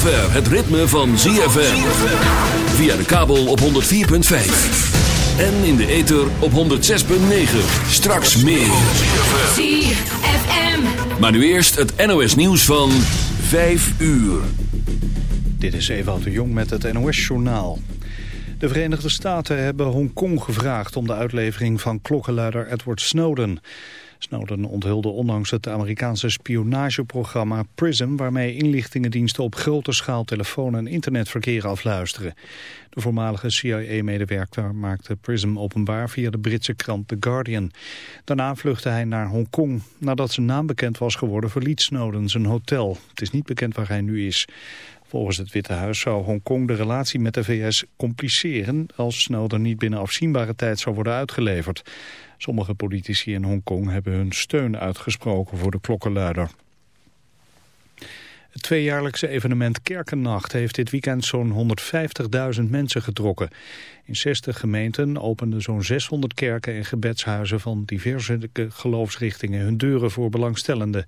zover het ritme van ZFM. Via de kabel op 104.5. En in de ether op 106.9. Straks meer. ZFM. Maar nu eerst het NOS nieuws van 5 uur. Dit is Ewout de Jong met het NOS-journaal. De Verenigde Staten hebben Hongkong gevraagd om de uitlevering van klokkenluider Edward Snowden. Snowden onthulde onlangs het Amerikaanse spionageprogramma PRISM... waarmee inlichtingendiensten op grote schaal telefoon- en internetverkeer afluisteren. De voormalige CIA-medewerker maakte PRISM openbaar via de Britse krant The Guardian. Daarna vluchtte hij naar Hongkong. Nadat zijn naam bekend was geworden verliet Snowden zijn hotel. Het is niet bekend waar hij nu is. Volgens het Witte Huis zou Hongkong de relatie met de VS compliceren als Snowden niet binnen afzienbare tijd zou worden uitgeleverd. Sommige politici in Hongkong hebben hun steun uitgesproken voor de klokkenluider. Het tweejaarlijkse evenement Kerkennacht heeft dit weekend zo'n 150.000 mensen getrokken. In 60 gemeenten openden zo'n 600 kerken en gebedshuizen van diverse geloofsrichtingen hun deuren voor belangstellenden.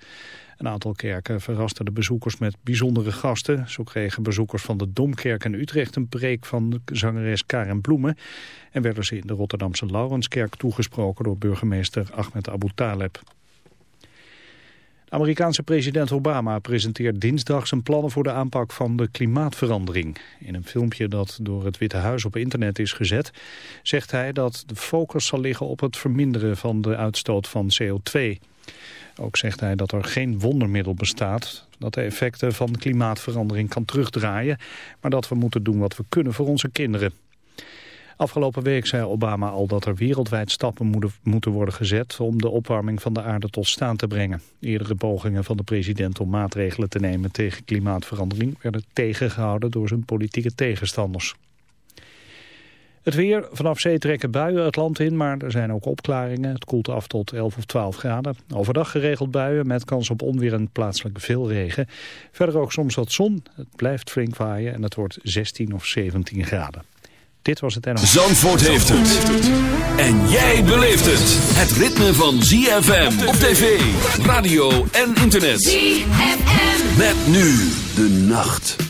Een aantal kerken verrasten de bezoekers met bijzondere gasten. Zo kregen bezoekers van de Domkerk in Utrecht een preek van zangeres Karen Bloemen. En werden ze in de Rotterdamse Laurenskerk toegesproken door burgemeester Ahmed Abu Taleb. Amerikaanse president Obama presenteert dinsdag zijn plannen voor de aanpak van de klimaatverandering. In een filmpje dat door het Witte Huis op internet is gezet, zegt hij dat de focus zal liggen op het verminderen van de uitstoot van CO2. Ook zegt hij dat er geen wondermiddel bestaat, dat de effecten van de klimaatverandering kan terugdraaien, maar dat we moeten doen wat we kunnen voor onze kinderen. Afgelopen week zei Obama al dat er wereldwijd stappen moeten worden gezet om de opwarming van de aarde tot staan te brengen. Eerdere pogingen van de president om maatregelen te nemen tegen klimaatverandering werden tegengehouden door zijn politieke tegenstanders. Het weer, vanaf zee trekken buien het land in, maar er zijn ook opklaringen. Het koelt af tot 11 of 12 graden. Overdag geregeld buien met kans op onweer en plaatselijk veel regen. Verder ook soms wat zon. Het blijft flink waaien en het wordt 16 of 17 graden. Dit was het NOS. Zandvoort heeft het. En jij beleeft het. Het ritme van ZFM op tv, radio en internet. ZFM. Met nu de nacht.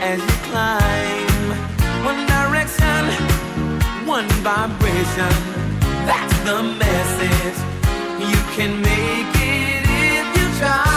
as you climb. One direction, one vibration. That's the message. You can make it if you try.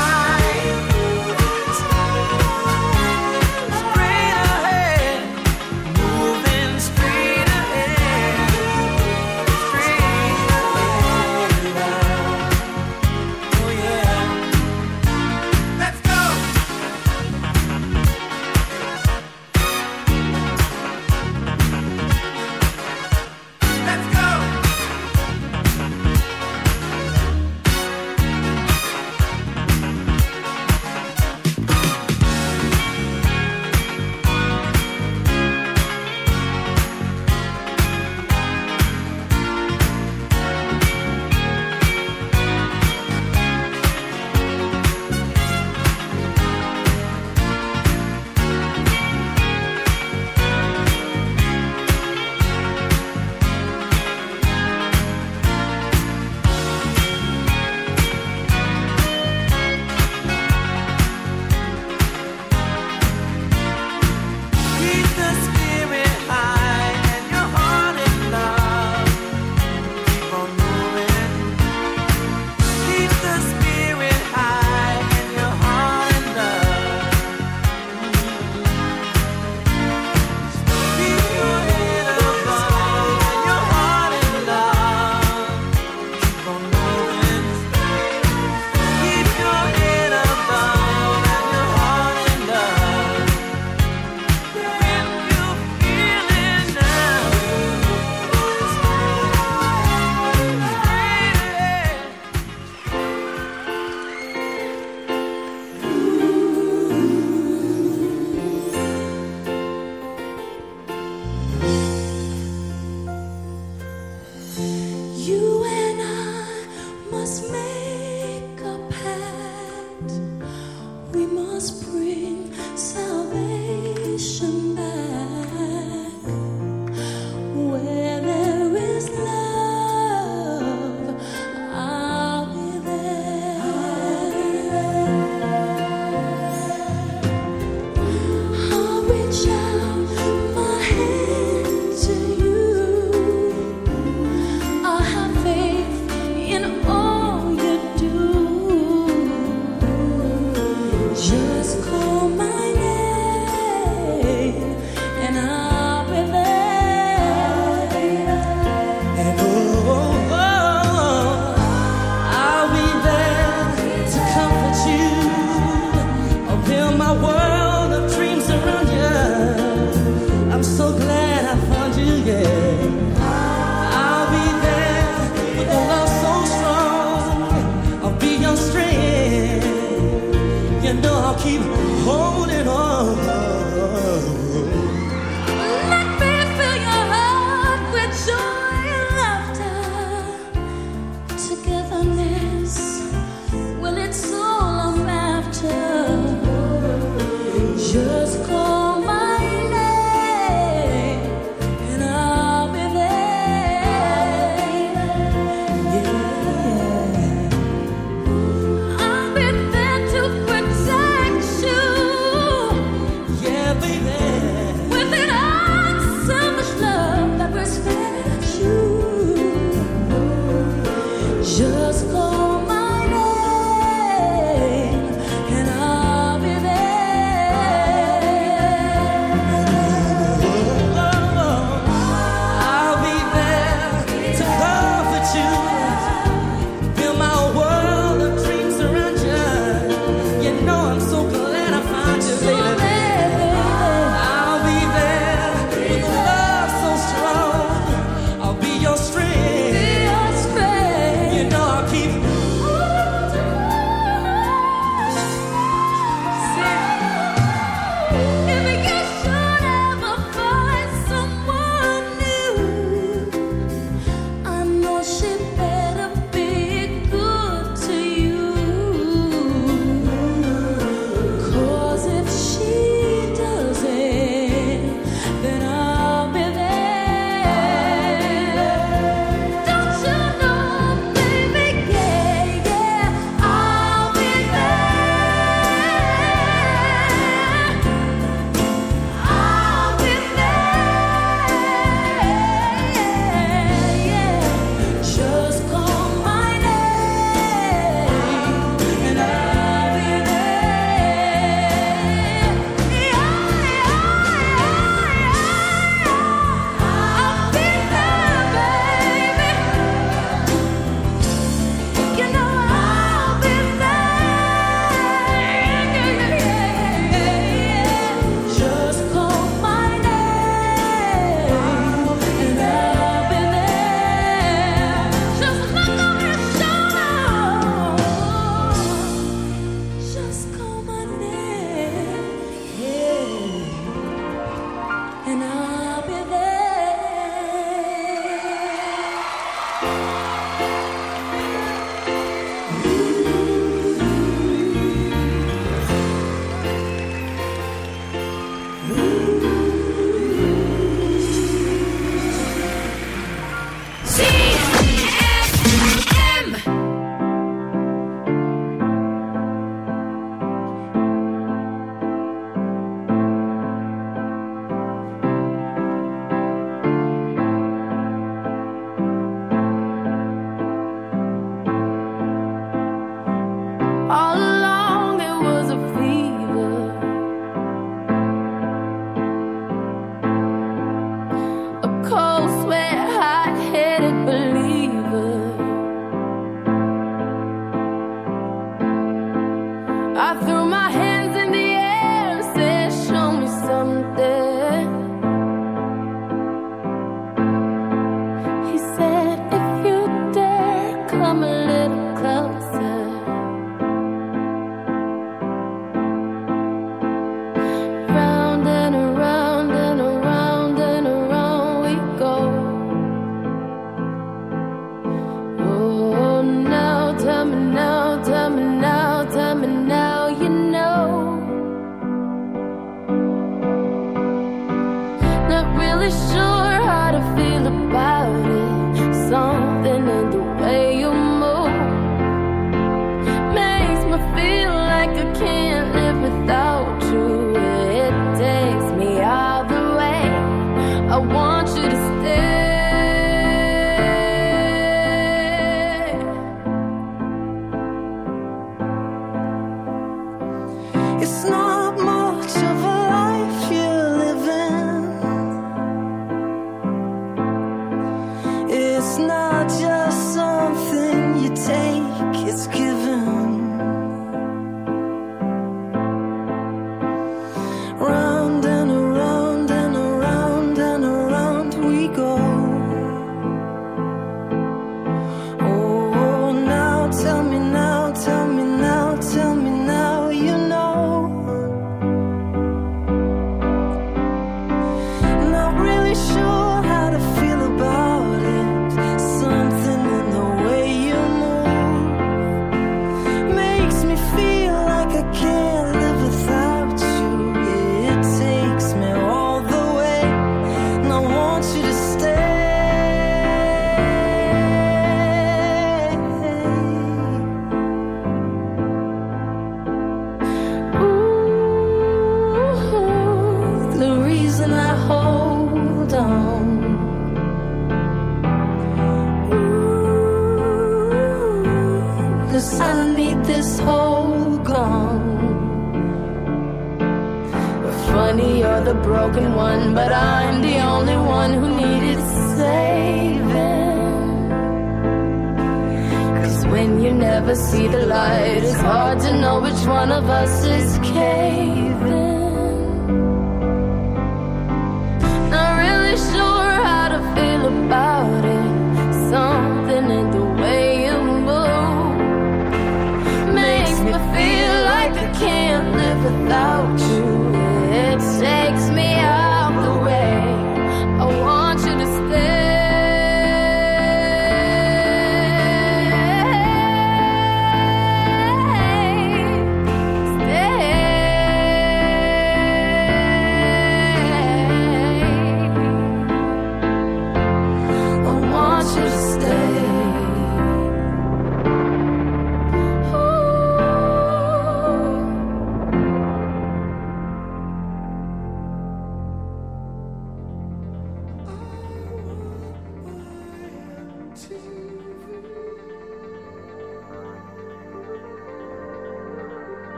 One of us is caving.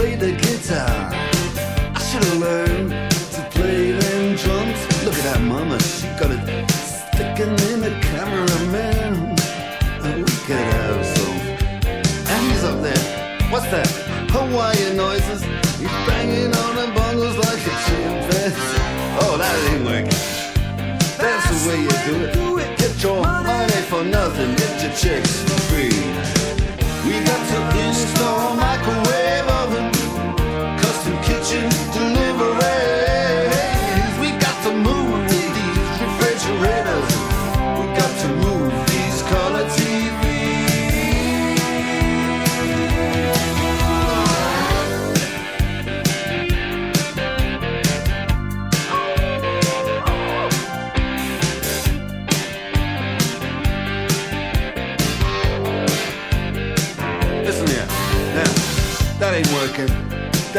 Play the guitar. I should have learned to play them drums. Look at that mama, she got it sticking in the cameraman. And we could have some. And he's up there. What's that? Hawaiian noises. He's banging on the bongos like a chimpanzee. Oh, that ain't working. That's the way you do it. Get your money for nothing. Get your chicks free.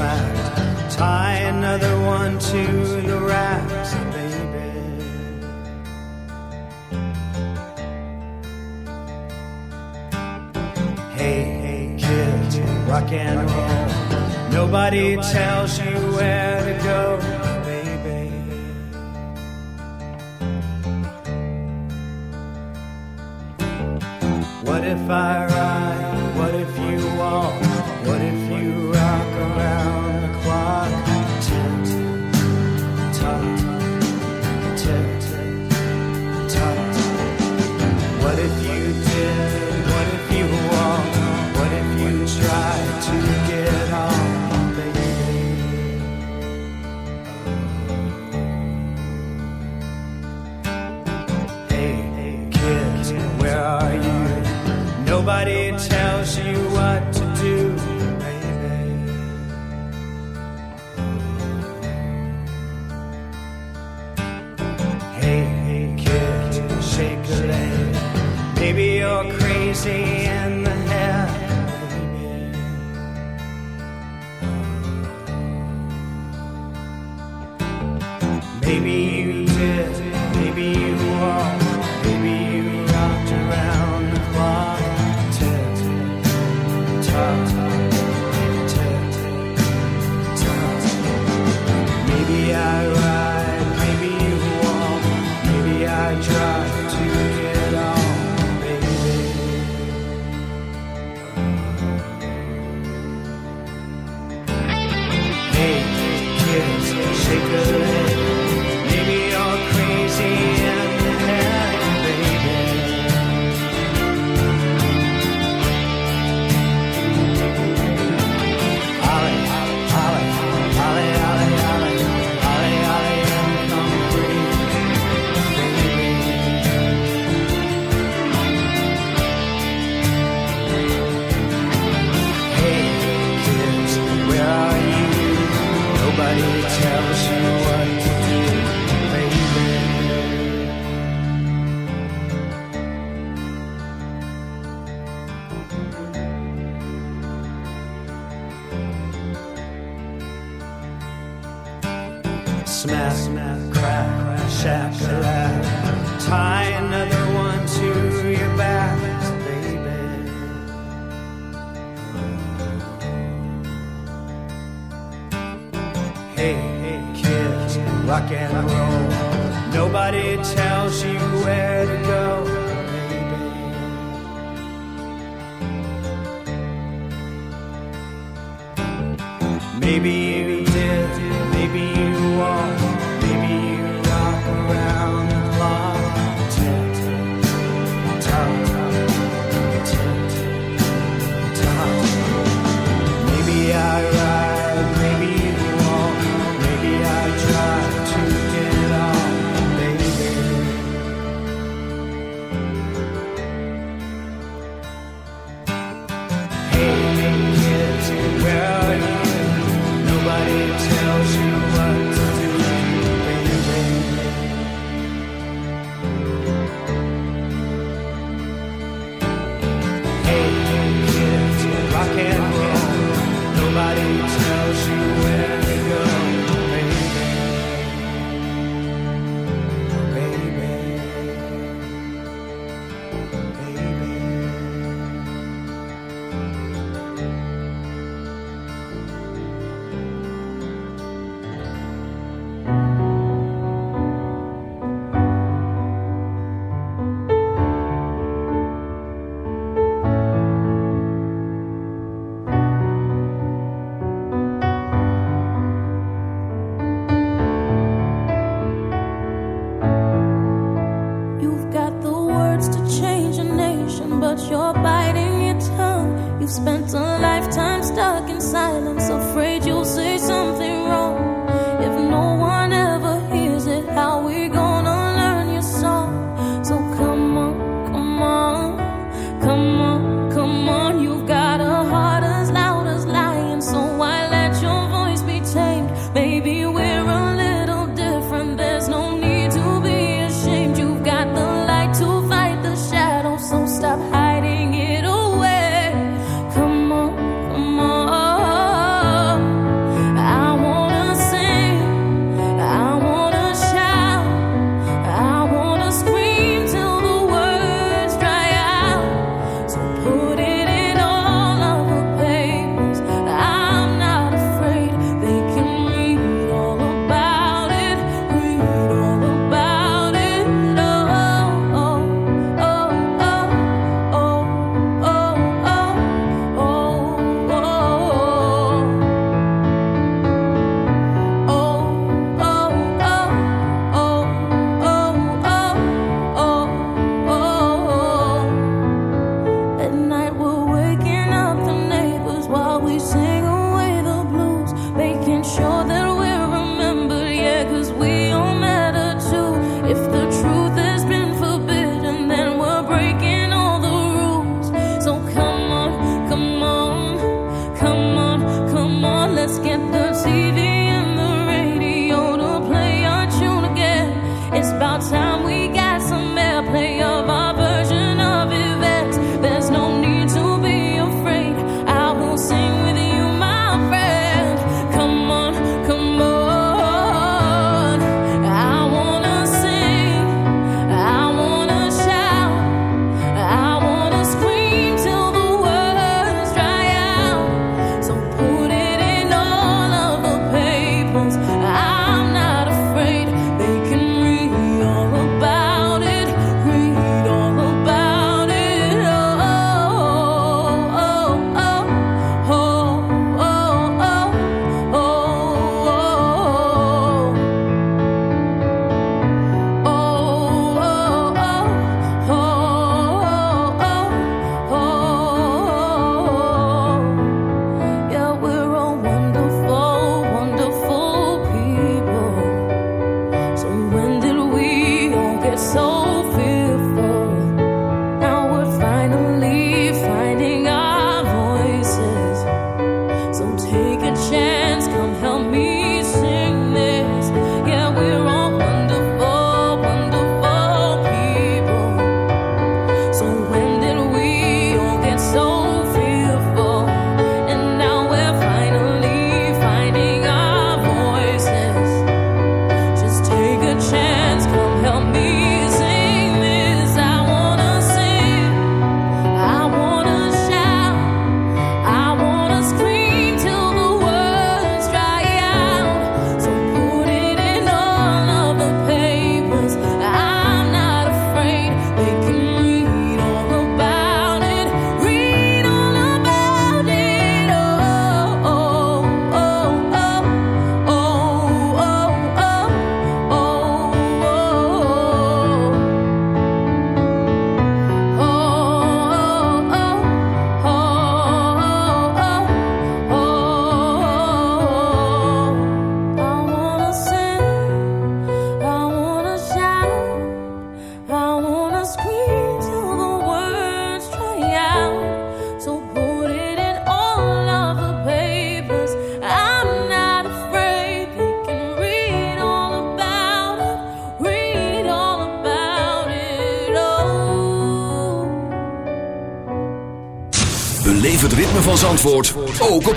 Push. Tie another one to the racks, baby. Hey, hey, kid, rock and roll. Nobody tells you where to go, baby. What if I ride? What if you walk? What if see.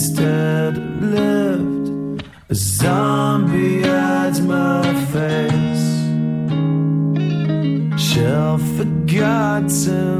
instead lived a zombie hides my face. Shell forgotten.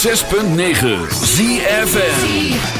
106.9 ZFN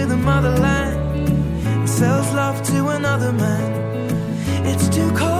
to the motherland and sells love to another man. It's too cold.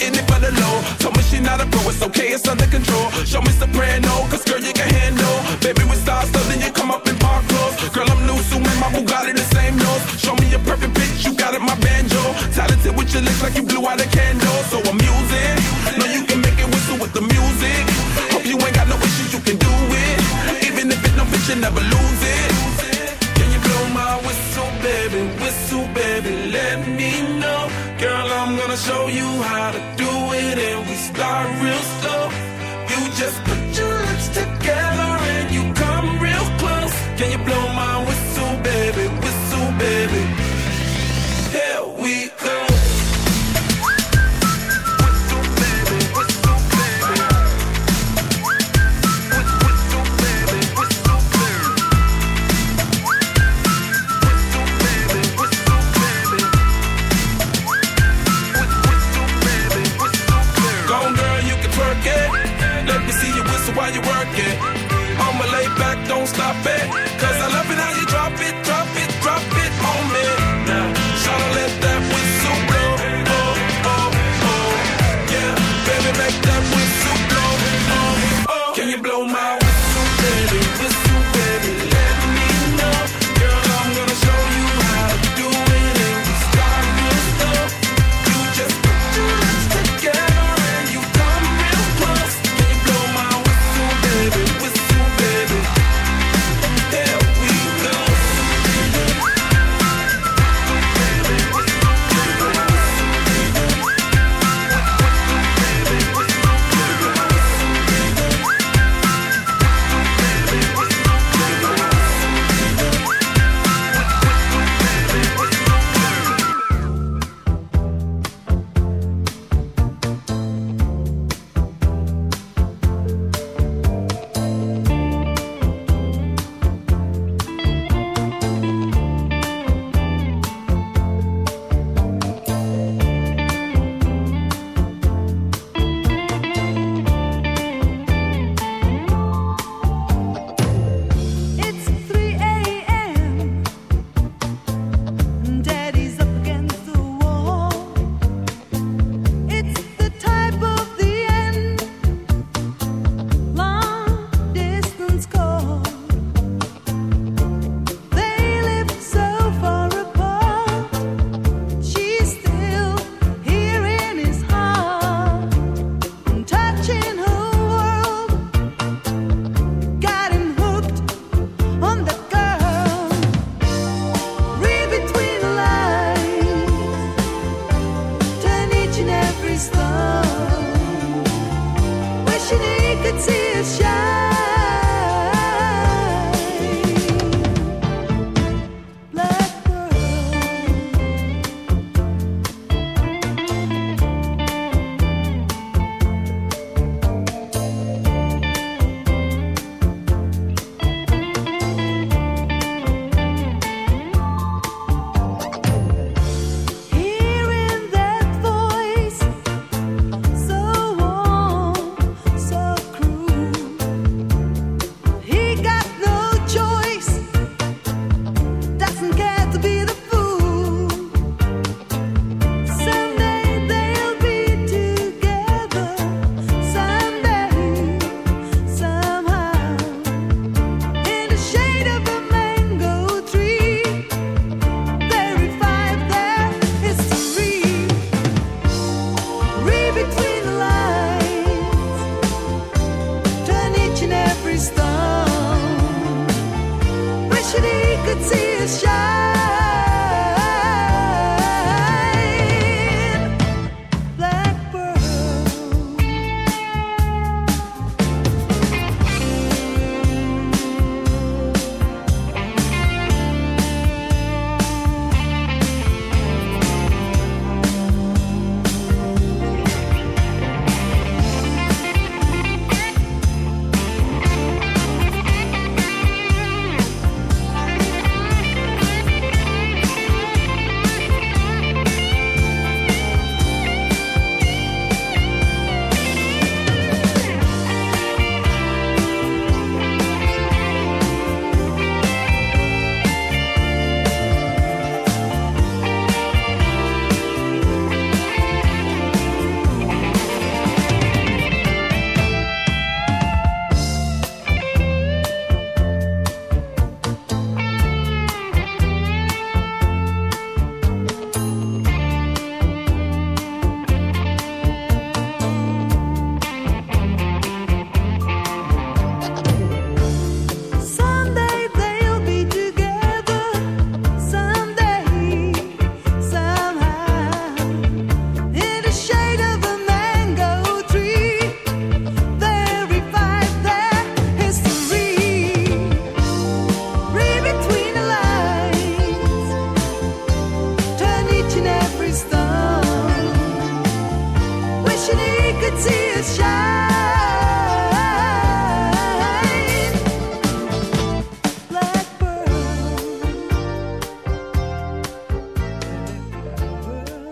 in it for the low. Told me she not a pro, it's okay, it's under control. Show me soprano, cause girl you can handle. Baby we stars, so then you come up in park clothes. Girl I'm new, so my Bugatti the same nose. Show me a perfect pitch, you got it, my banjo. Talented with your lips like you blew out a candle.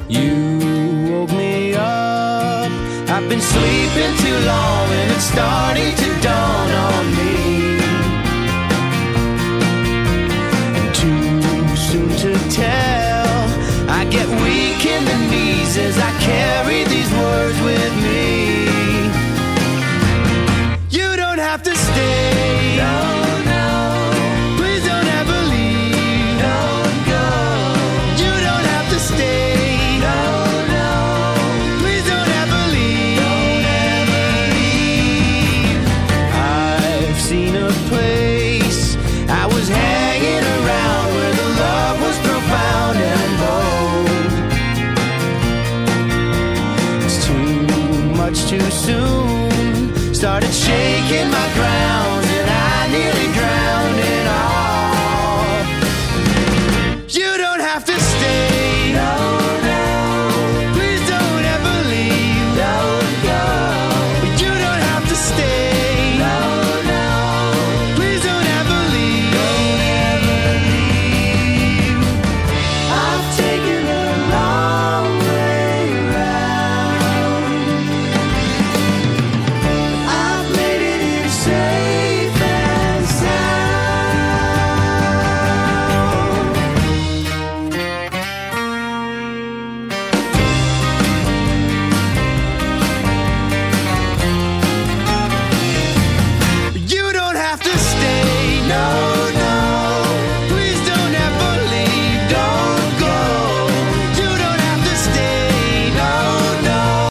You woke me up. I've been sleeping too long and it's starting to dawn on me. And too soon to tell. I get weak in the knees as I carry these words with me.